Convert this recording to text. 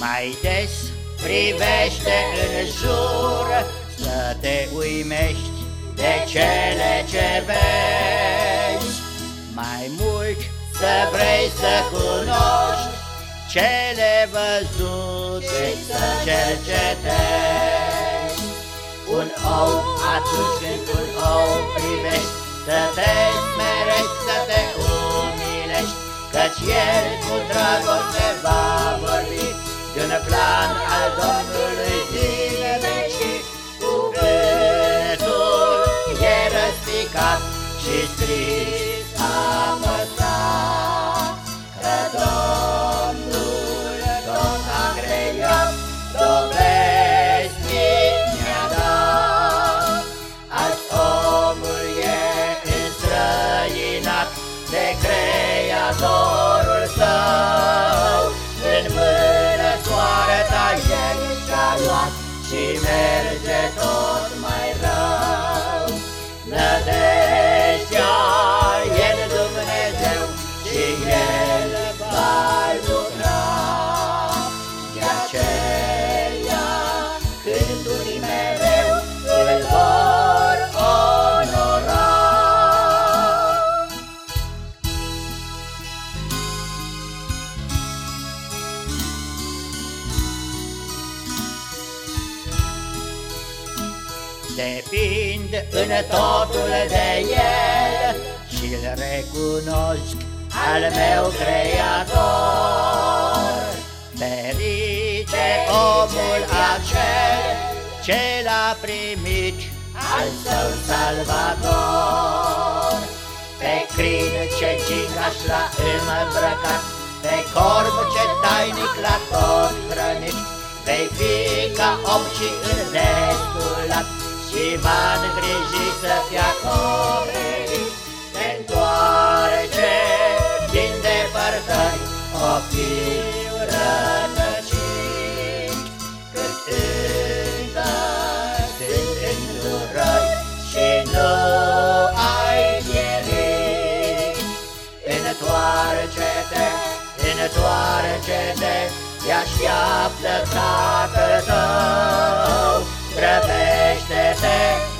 Mai des privește în jur Să te uimești de cele ce vezi. Mai mult să vrei să cunoști Cele văzute să cercetezi. Un ou atunci când un ou privești Să te smerești, să te umilești Căci el cu dragoste va vorbi De un plan al Domnului din vecii Cuvântul e răspicat și scris apăsat Că Domnul tot a creat dovezi mi-a dat. Azi omul e înstrăinat de Creatorul și merge tot Depind în totul de El Și-L recunosc al meu Creator. Ferice omul acel ce l-a primit al său Salvator. Pe crin ce gingaș l-a îmbrăcat Pe corb ce tainic l-a tot hrănit Vei fi ca om și îndestulat Și va îngriji să fie acoperit Te întoarce din depărtări. O fiu rătăcit Cât încă sunt îndurări Și nu ai pierit. Întoarce-te, întoarce-te Te așteaptă Tatăl tău せ